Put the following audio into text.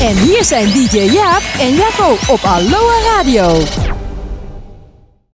En hier zijn DJ Jaap en Jacco op Aloha Radio.